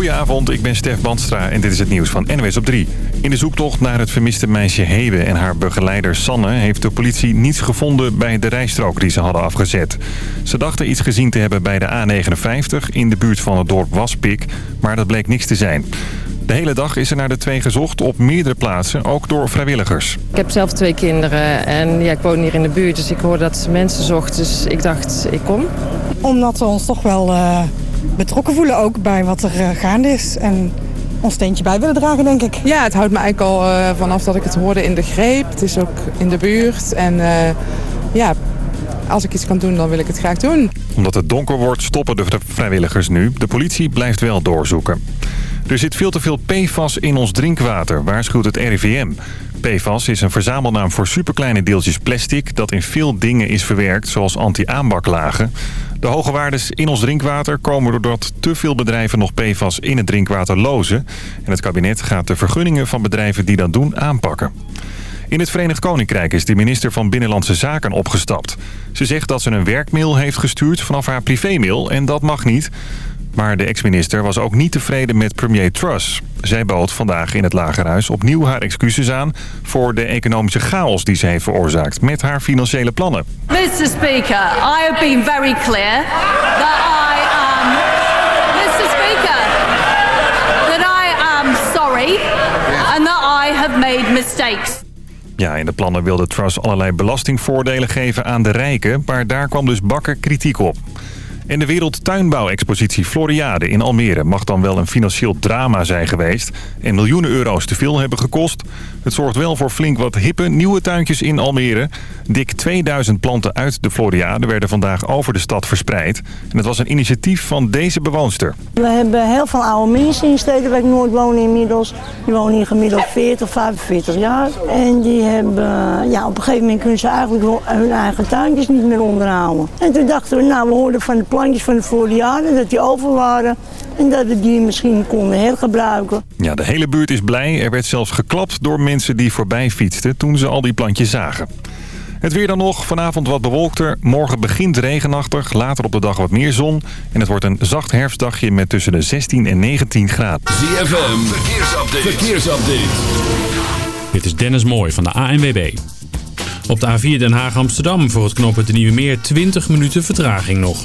Goedenavond, ik ben Stef Bandstra en dit is het nieuws van NWS op 3. In de zoektocht naar het vermiste meisje Hebe en haar begeleider Sanne... heeft de politie niets gevonden bij de rijstrook die ze hadden afgezet. Ze dachten iets gezien te hebben bij de A59 in de buurt van het dorp Waspik... maar dat bleek niks te zijn. De hele dag is er naar de twee gezocht op meerdere plaatsen, ook door vrijwilligers. Ik heb zelf twee kinderen en ja, ik woon hier in de buurt, dus ik hoorde dat ze mensen zochten. Dus ik dacht, ik kom. Omdat we ons toch wel uh, betrokken voelen ook bij wat er uh, gaande is. En ons steentje bij willen dragen, denk ik. Ja, het houdt me eigenlijk al uh, vanaf dat ik het hoorde in de greep. Het is ook in de buurt en ja, als ik iets kan doen, dan wil ik het graag doen. Omdat het donker wordt, stoppen de vrijwilligers nu. De politie blijft wel doorzoeken. Er zit veel te veel PFAS in ons drinkwater, waarschuwt het RIVM. PFAS is een verzamelnaam voor superkleine deeltjes plastic... dat in veel dingen is verwerkt, zoals anti-aanbaklagen. De hoge waardes in ons drinkwater komen doordat te veel bedrijven nog PFAS in het drinkwater lozen. En het kabinet gaat de vergunningen van bedrijven die dat doen aanpakken. In het Verenigd Koninkrijk is de minister van Binnenlandse Zaken opgestapt. Ze zegt dat ze een werkmail heeft gestuurd vanaf haar privémail en dat mag niet. Maar de ex-minister was ook niet tevreden met premier Truss. Zij bood vandaag in het Lagerhuis opnieuw haar excuses aan... voor de economische chaos die ze heeft veroorzaakt met haar financiële plannen. Mr. Speaker, I have been very clear that I am... Mr. Speaker, that I am sorry and that I have made mistakes. Ja, in de plannen wilde Truss allerlei belastingvoordelen geven aan de rijken... maar daar kwam dus bakker kritiek op. En de Wereldtuinbouwexpositie Floriade in Almere mag dan wel een financieel drama zijn geweest... en miljoenen euro's te veel hebben gekost. Het zorgt wel voor flink wat hippe nieuwe tuintjes in Almere. Dik 2000 planten uit de Floriade werden vandaag over de stad verspreid. En het was een initiatief van deze bewoonster. We hebben heel veel oude mensen in steden waar ik nooit wonen inmiddels. Die wonen hier gemiddeld 40, 45 jaar. En die hebben, ja, op een gegeven moment kunnen ze eigenlijk hun eigen tuintjes niet meer onderhouden. En toen dachten we, nou we hoorden van de plantjes van de Floriade dat die over waren. En dat we die misschien konden hergebruiken. Ja, de hele buurt is blij. Er werd zelfs geklapt door mensen die voorbij fietsten toen ze al die plantjes zagen. Het weer dan nog. Vanavond wat bewolkter. Morgen begint regenachtig. Later op de dag wat meer zon. En het wordt een zacht herfstdagje met tussen de 16 en 19 graden. ZFM. Verkeersupdate. Verkeersupdate. Dit is Dennis Mooij van de ANWB. Op de A4 Den Haag-Amsterdam voor het knoppen de Nieuwe Meer 20 minuten vertraging nog.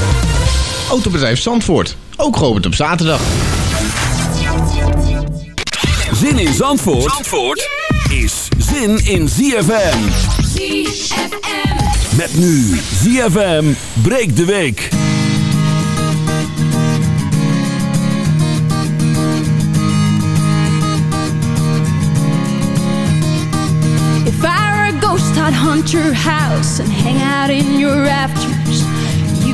Autobedrijf Zandvoort, ook geopend op zaterdag. Zin in Zandvoort, Zandvoort is zin in ZFM. ZFM. Met nu ZFM breekt de week. If I were a ghost, I'd hunt your house and hang out in your rafters.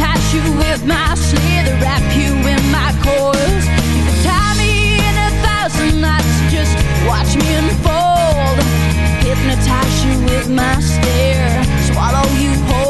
oil. You with my slither, wrap you in my coils. You could tie me in a thousand knots, just watch me unfold. Hypnotize you with my stare, swallow you whole.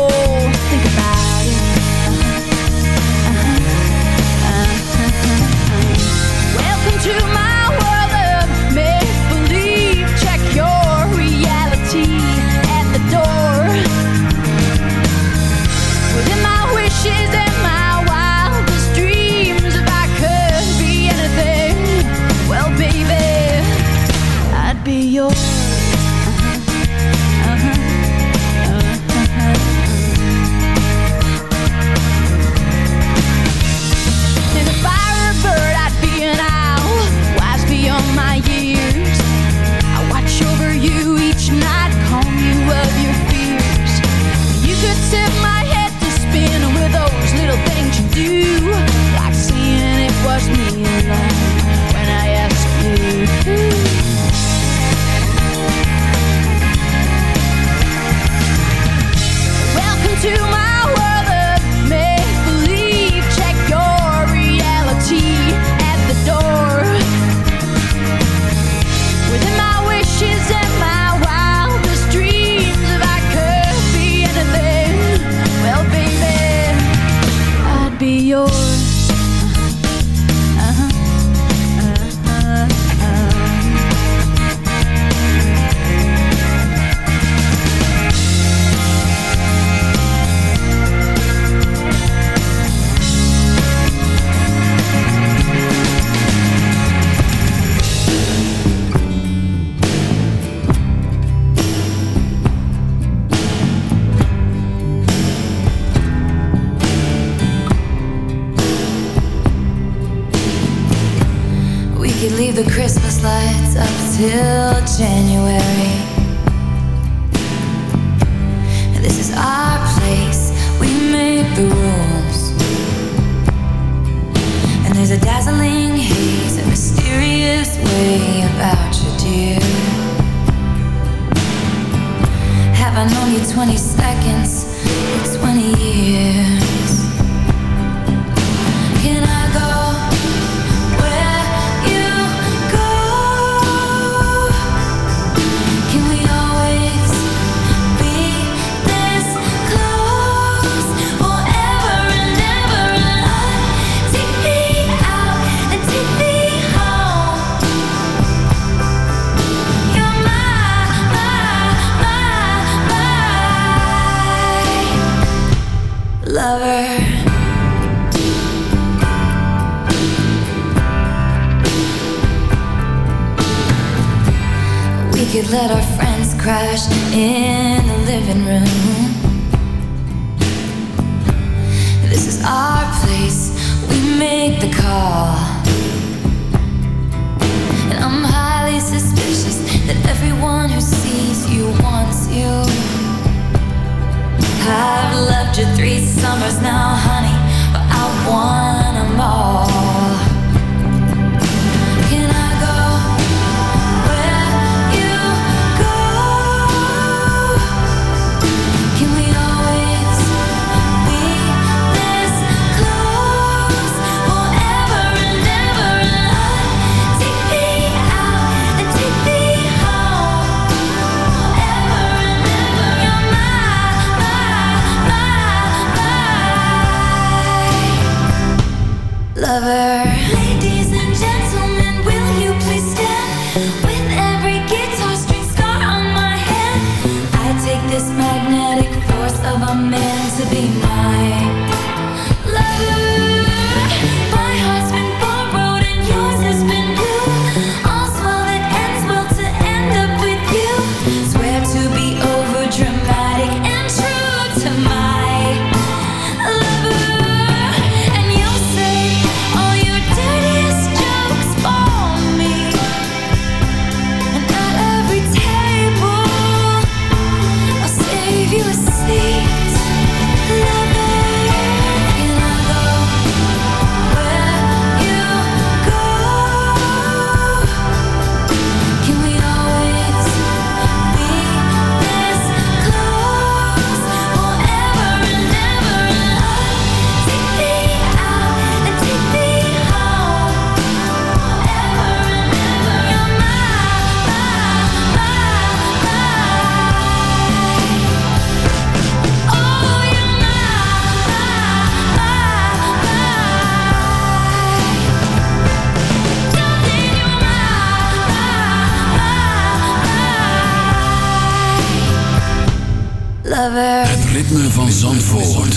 ritme van Zandvoort.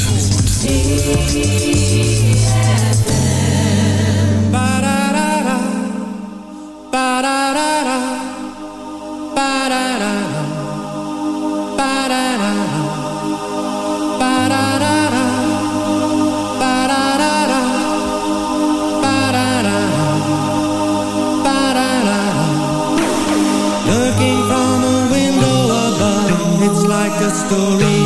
Looking from a window above, it's like a story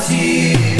tears.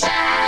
Thank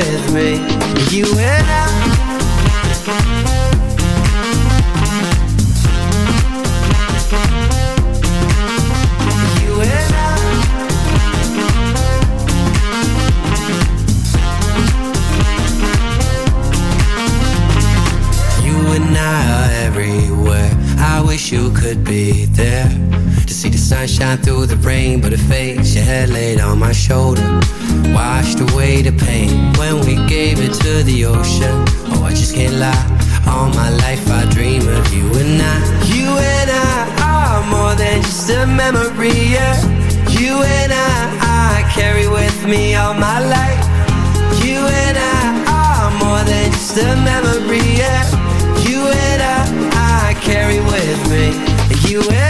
with me, you and I. You and I. You and I are everywhere. I wish you could be there to see the sunshine through the rain, but it fades. Your head laid on my shoulder washed away the pain when we gave it to the ocean. Oh, I just can't lie. All my life I dream of you and I. You and I are more than just a memory. Yeah. You and I, I carry with me all my life. You and I are more than just a memory. Yeah. You and I, I carry with me. You and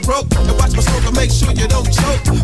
broke. And watch my smoke and make sure you don't choke.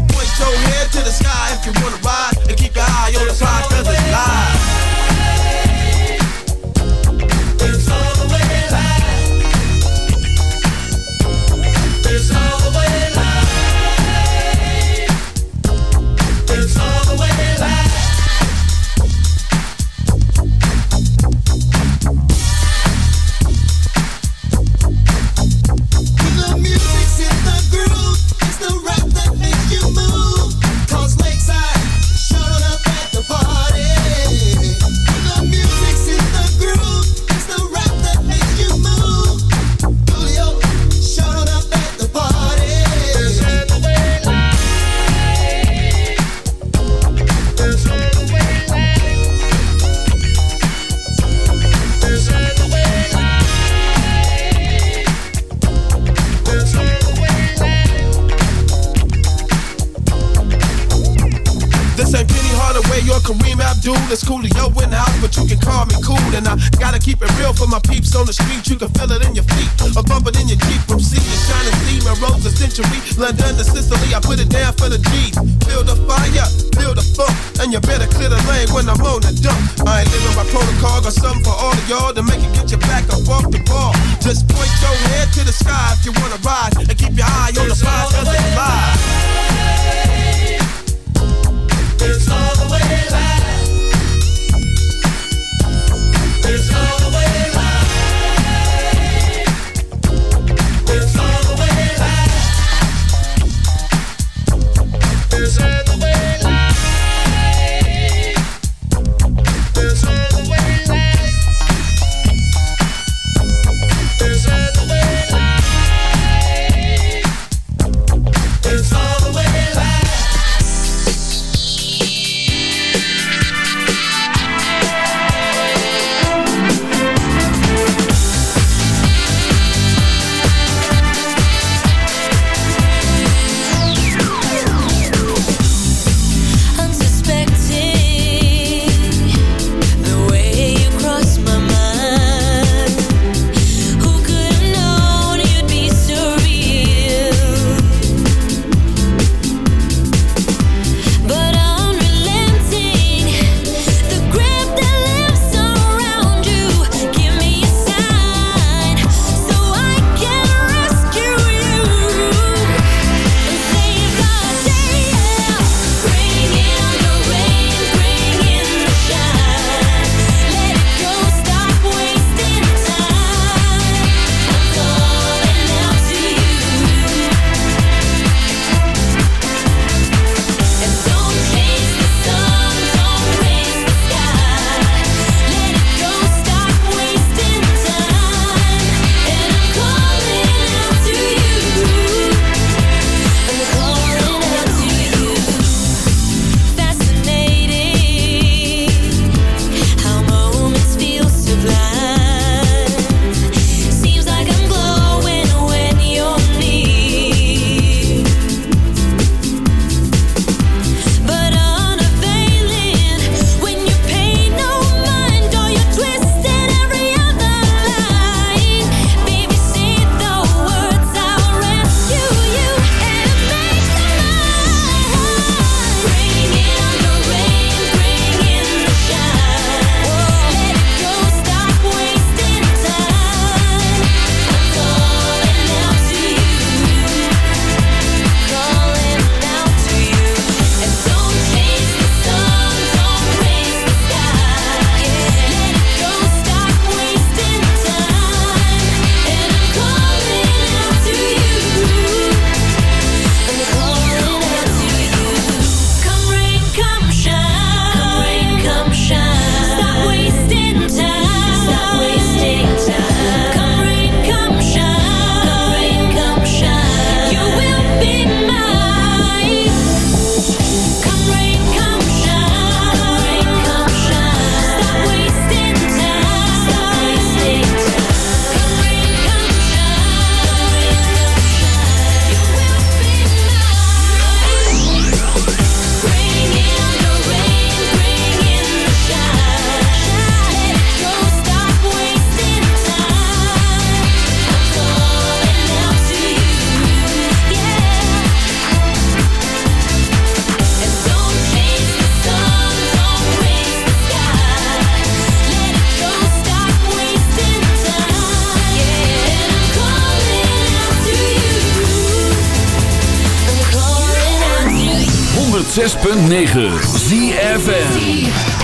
106.9 ZFM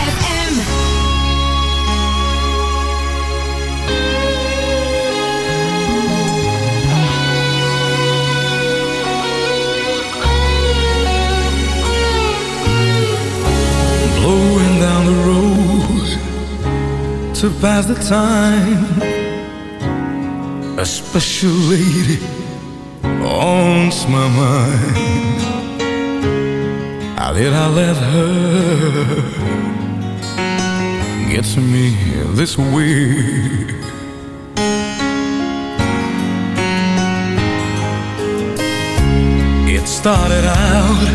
to pass the time. A special lady haunts my mind. How did I let her get to me this way? It started out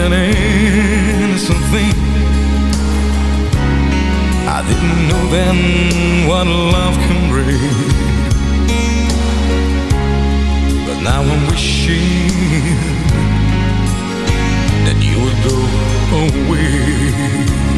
an innocent thing. I didn't know then what love can bring. But now I'm wishing would go away.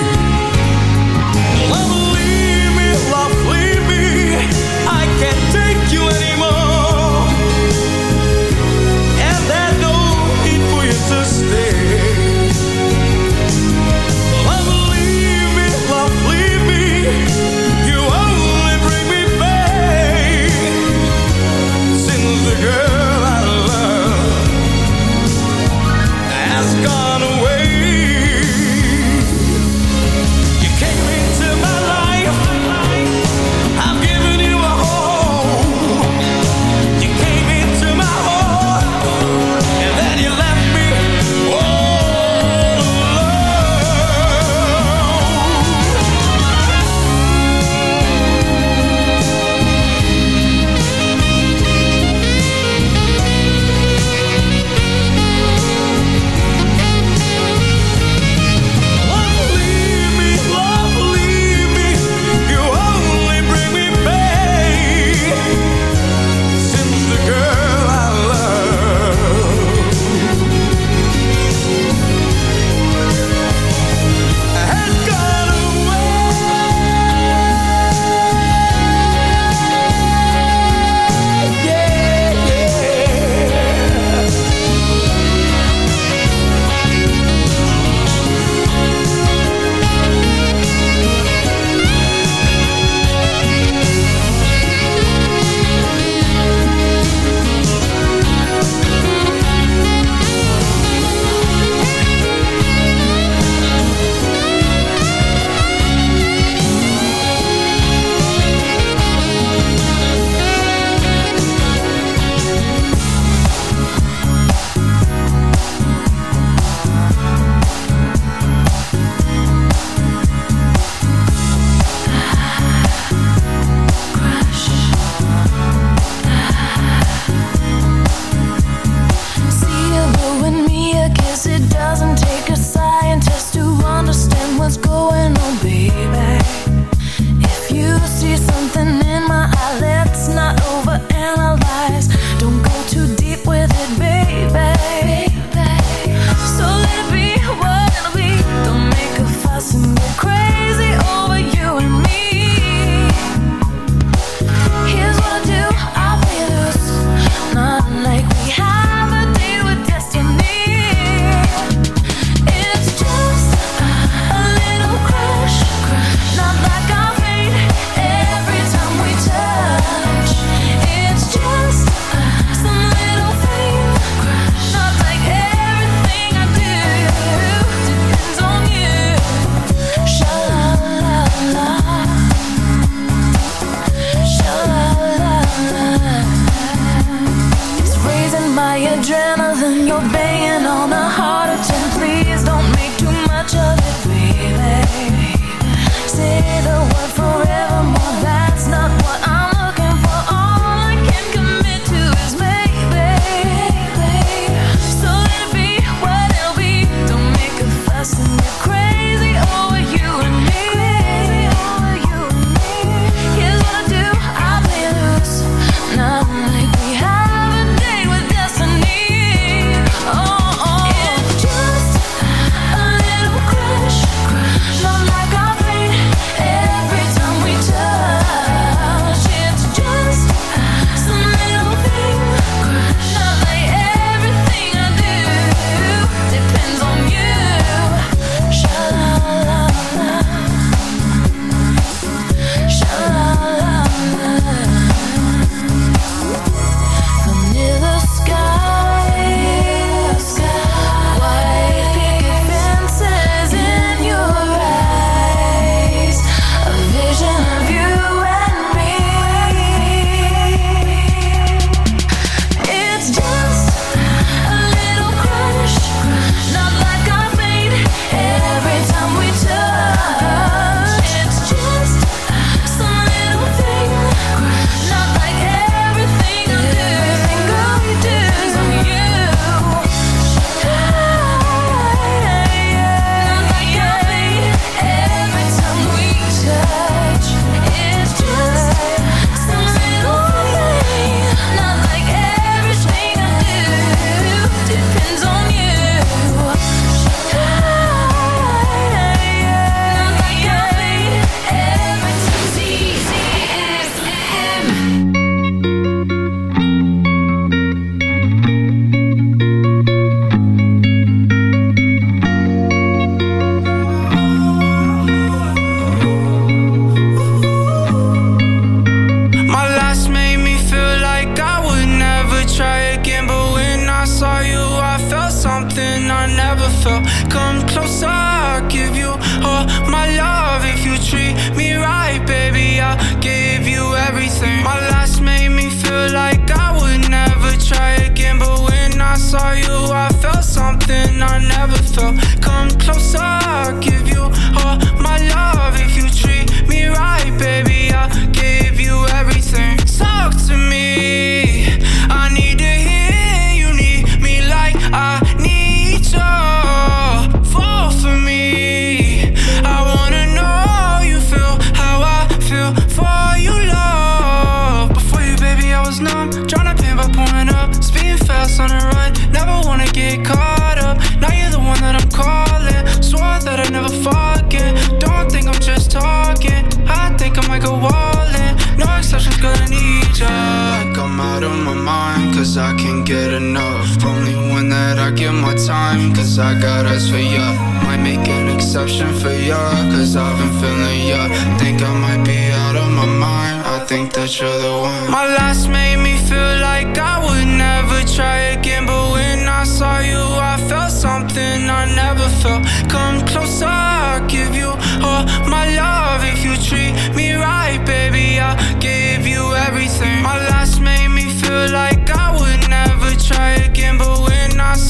Time, cause I got us for ya. Might make an exception for ya, cause I've been feeling ya. Think I might be out of my mind, I think that you're the one. My last made me feel like I would never try again, but when I saw you, I felt something I never felt. Come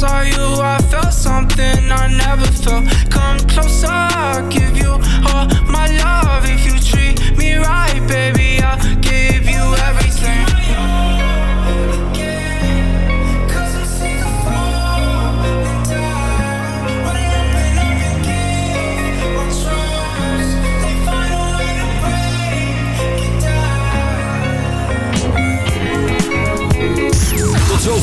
saw you, I felt something I never felt. Come closer, I'll give you all my love.